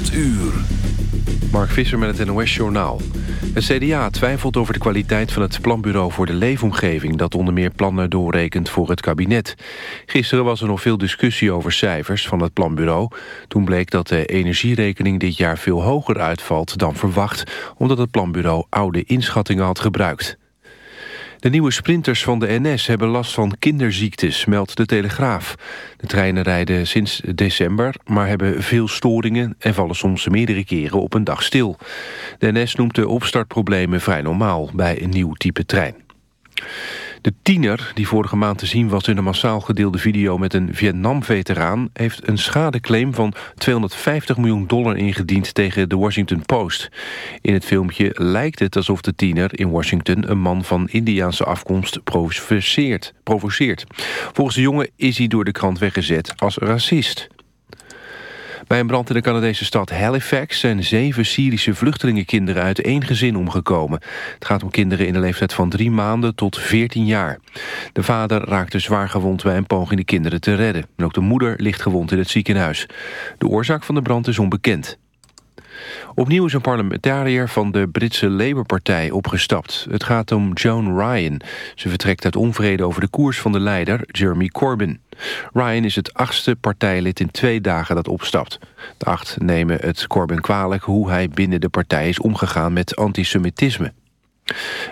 8 uur. Mark Visser met het NOS-journaal. Het CDA twijfelt over de kwaliteit van het planbureau voor de leefomgeving... dat onder meer plannen doorrekent voor het kabinet. Gisteren was er nog veel discussie over cijfers van het planbureau. Toen bleek dat de energierekening dit jaar veel hoger uitvalt dan verwacht... omdat het planbureau oude inschattingen had gebruikt. De nieuwe sprinters van de NS hebben last van kinderziektes, meldt de Telegraaf. De treinen rijden sinds december, maar hebben veel storingen... en vallen soms meerdere keren op een dag stil. De NS noemt de opstartproblemen vrij normaal bij een nieuw type trein. De tiener, die vorige maand te zien was in een massaal gedeelde video met een Vietnam-veteraan, heeft een schadeclaim van 250 miljoen dollar ingediend tegen de Washington Post. In het filmpje lijkt het alsof de tiener in Washington een man van Indiaanse afkomst provoceert. provoceert. Volgens de jongen is hij door de krant weggezet als racist. Bij een brand in de Canadese stad Halifax zijn zeven Syrische vluchtelingenkinderen uit één gezin omgekomen. Het gaat om kinderen in de leeftijd van drie maanden tot veertien jaar. De vader raakte zwaar gewond bij een poging de kinderen te redden. En ook de moeder ligt gewond in het ziekenhuis. De oorzaak van de brand is onbekend. Opnieuw is een parlementariër van de Britse Labour-partij opgestapt. Het gaat om Joan Ryan. Ze vertrekt uit onvrede over de koers van de leider, Jeremy Corbyn. Ryan is het achtste partijlid in twee dagen dat opstapt. De acht nemen het Corbyn kwalijk hoe hij binnen de partij is omgegaan met antisemitisme.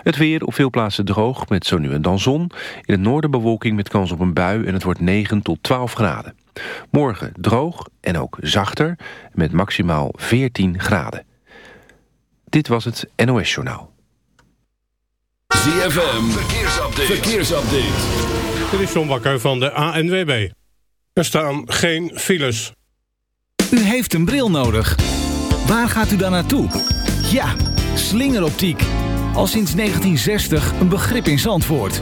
Het weer op veel plaatsen droog met zo nu en dan zon. In het noorden bewolking met kans op een bui en het wordt 9 tot 12 graden. Morgen droog en ook zachter met maximaal 14 graden. Dit was het NOS Journaal. ZFM, verkeersupdate. verkeersupdate. Dit is John Bakker van de ANWB. Er staan geen files. U heeft een bril nodig. Waar gaat u dan naartoe? Ja, slingeroptiek. Al sinds 1960 een begrip in Zandvoort.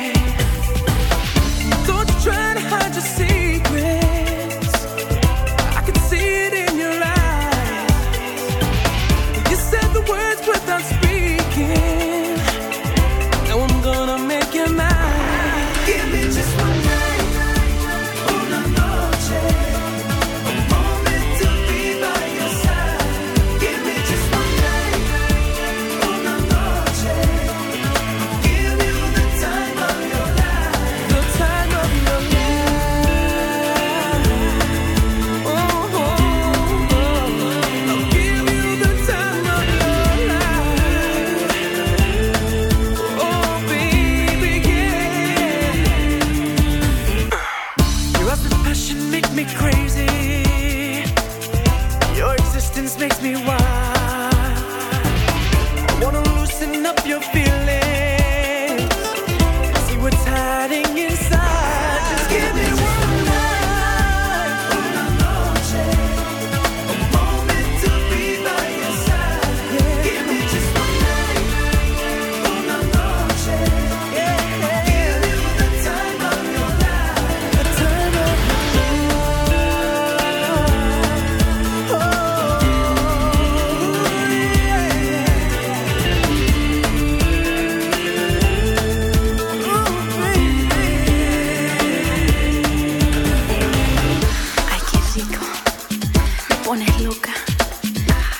pones loca,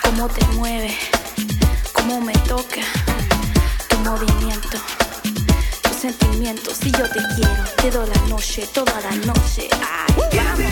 cómo te mueve, cómo me toca tu movimiento, tus sentimientos. Si yo te quiero, te doy la noche, toda la noche. Ay, vamos.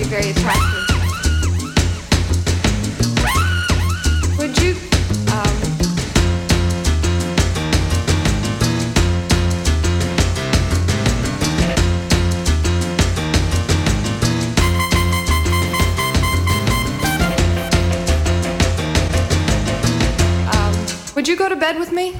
you're very attractive. Would you um, um, Would you go to bed with me?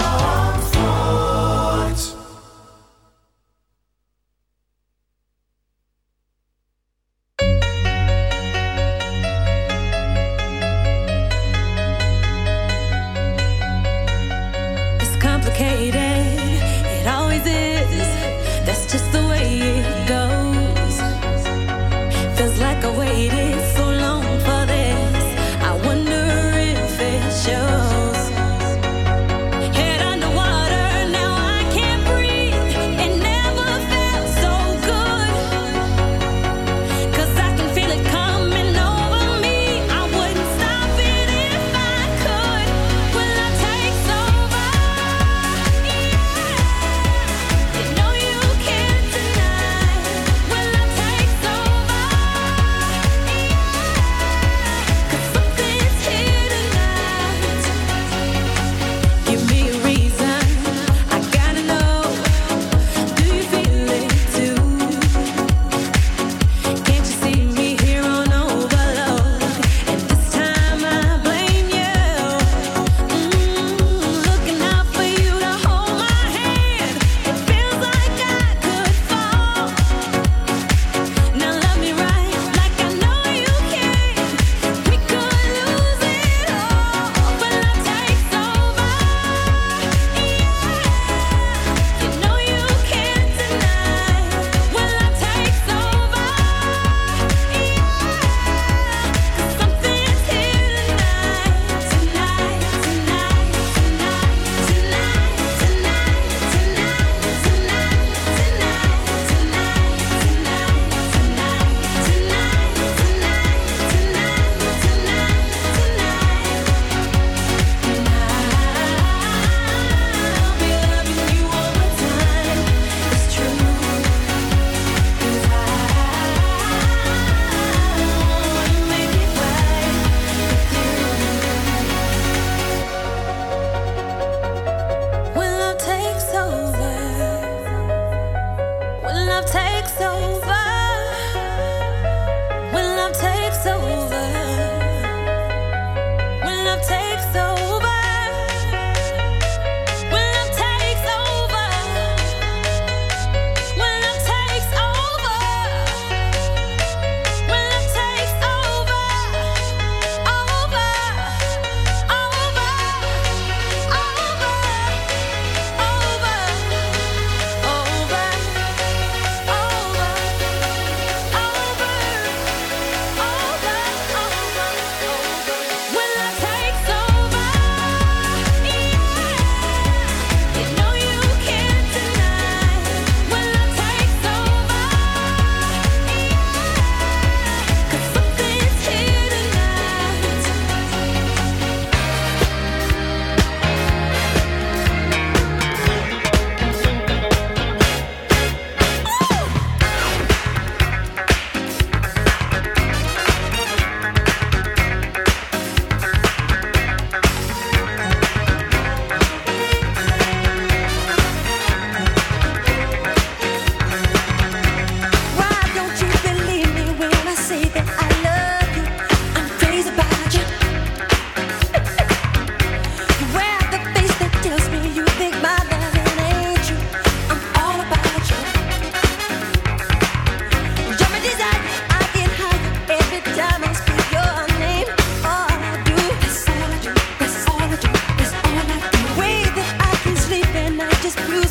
this blues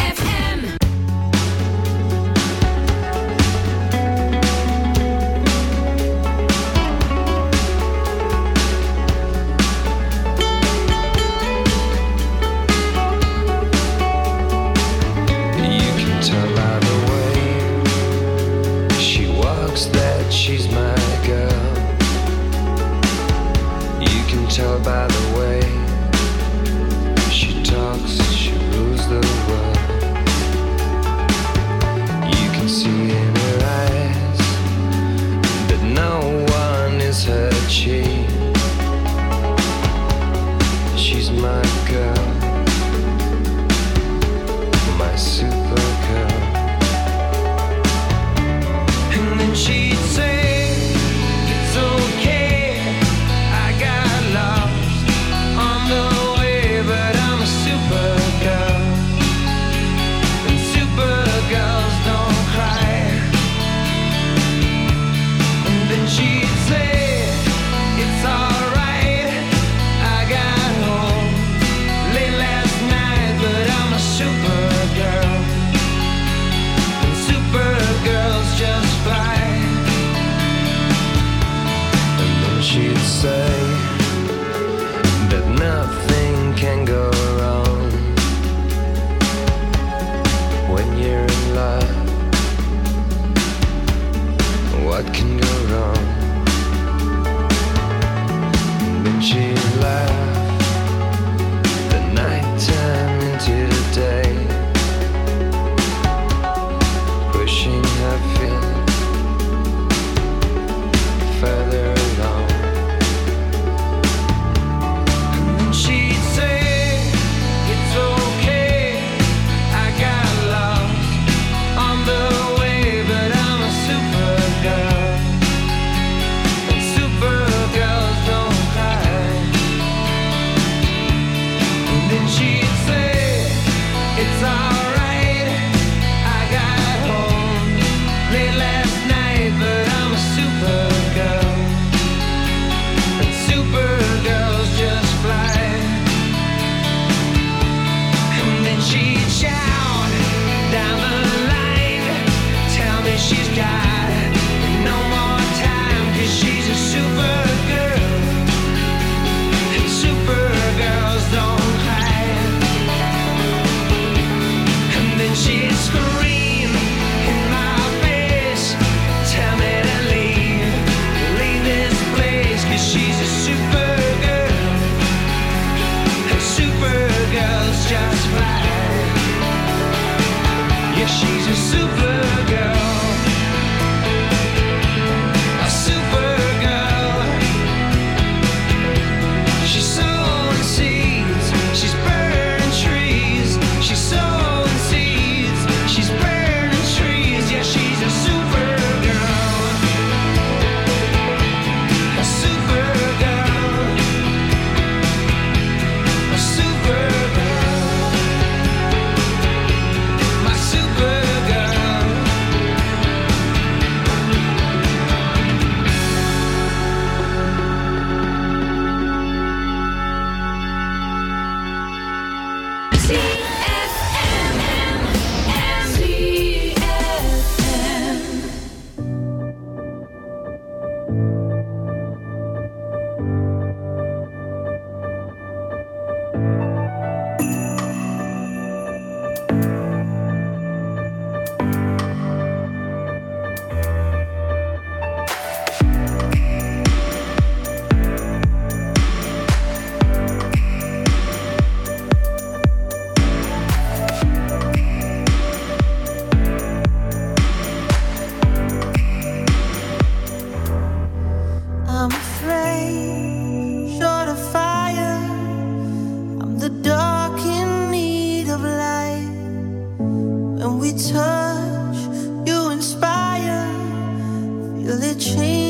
it change?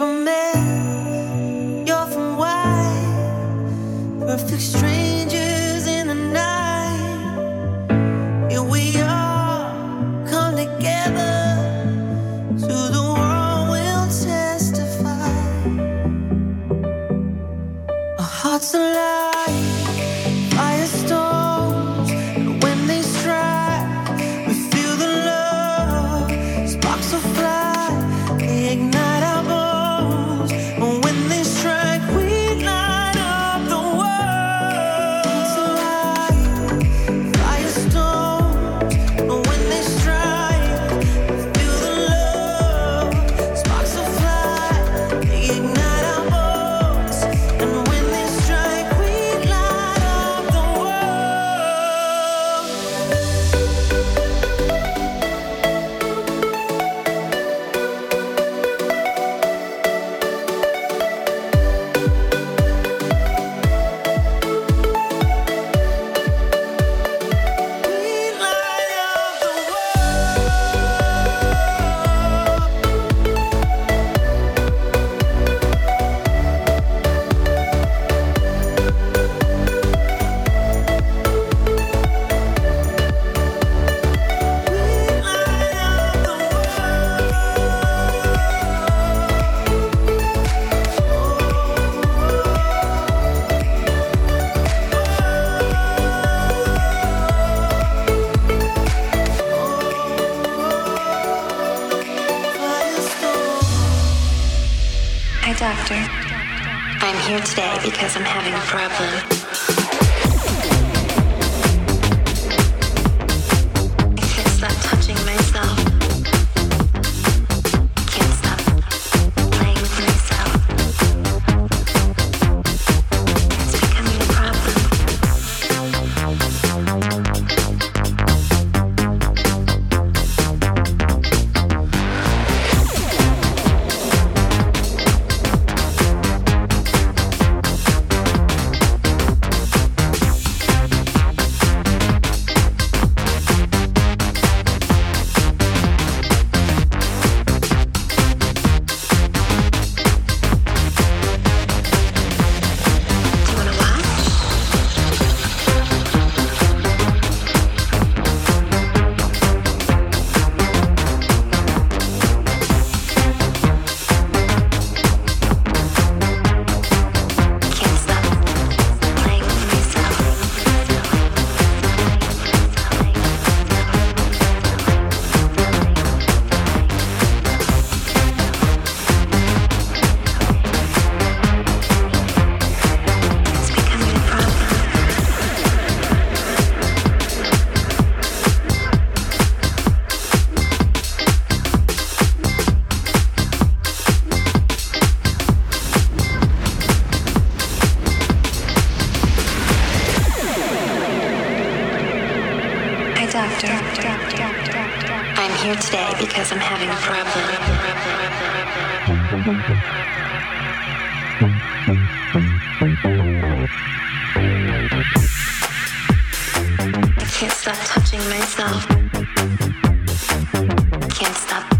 for me. Here today because I'm having a problem. Can't stop